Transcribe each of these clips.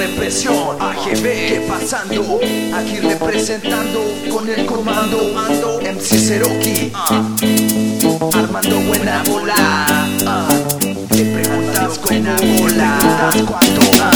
represión. AGB, ¿qué pasando? Aquí representando con el comando Mando MC Zeroki Armando buena bola ah. Te preguntas buena bola Te preguntas cuánto ah.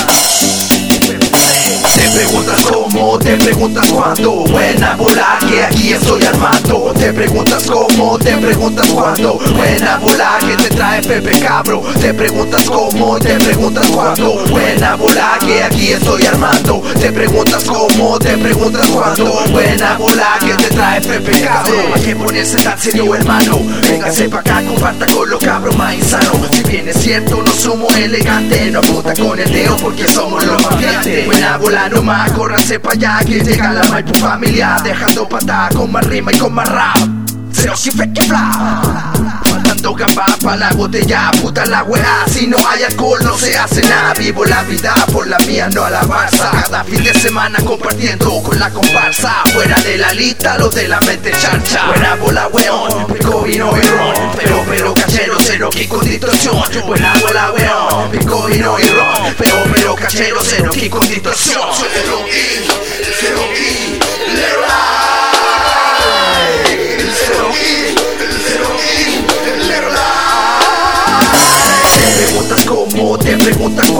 Te preguntas cómo, te preguntas cuándo. Buena bola que aquí estoy armando. Te preguntas cómo, te preguntas cuándo Buena bola que te trae Pepe Cabro. Te preguntas cómo, te preguntas cuándo Buena bola que aquí estoy armando. Te preguntas cómo, te preguntas cuándo Buena bola que te trae Pepe Cabro. Hay que ponerse tan serio hermano. Véngase pa' acá, comparta con los cabros más insanos. Si bien es cierto no somos elegantes No apunta con el dedo porque somos los más grandes. Buena bola nomás, córranse pa' allá Que llega la Maipu familia. Dejando patada con más rima y con más rap Cero si fe que fla. Faltando gamba pa' la botella Puta la weá, si no hay alcohol no se hace nada. Vivo la vida por la mía, no a la barza Cada fin de semana compartiendo con la comparsa. Fuera de la lista, los de la mente charcha. Buena bola weón, pico vino y ron Pero, pero cachero, cero con distorsión Buena bola weón, pico vino y ron Pero, pero cachero, cero con distorsión Cero y,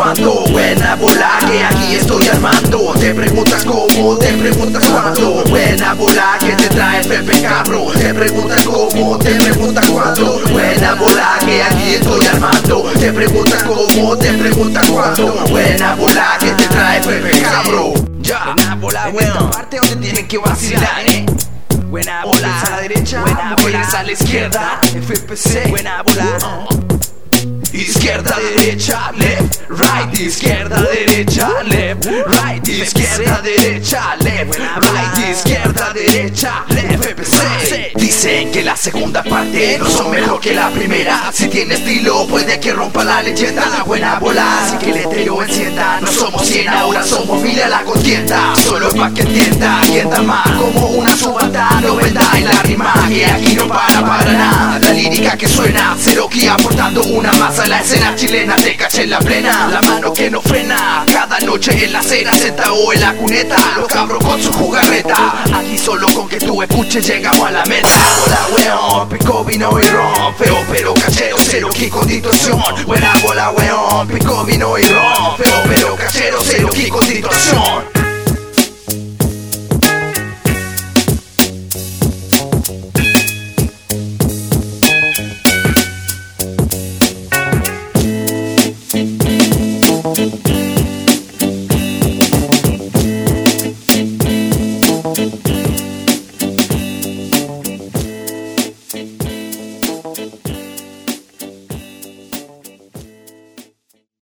cuándo Buena bola que aquí estoy armando Te preguntas cómo, te preguntas cuándo Buena bola que te trae Pepe Cabro Te preguntas cómo, te preguntas cuándo Buena bola que aquí estoy armando Te preguntas cómo, te preguntas cuándo Buena bola que te trae Pepe Cabro Ya, Buena bola, en esta parte donde tienen que vacilar, eh Buena Bola a la derecha, buena bola a la izquierda FPC Buena bola. Izquierda, derecha, left, right, izquierda, derecha, left, right, izquierda, derecha, left, right, izquierda, derecha, left, FPC. Dicen que la segunda parte no son mejor que la primera. Si tiene estilo, puede que rompa la leyenda. La buena bola, así que el etéreo encienda. No somos 100, ahora somos mil a la contienda. Solo es pa' que entienda, entienda más. Como una subata, novedad en la rima. Que aquí no para para nada. La lírica que suena, cero que aportando una masa a la escena chilena. Te caché en la plena, la mano que no frena. Cada noche en la acera, sentado en la cuneta. Los cabros con su jugarreta. Aquí solo con que tú escuches llegamos a la meta. Hola, weón, pico vino y ron. Feo pero cachero, cero con distorsión. Buena bola, weón, pico vino y ron. Feo pero cachero, cero con distorsión.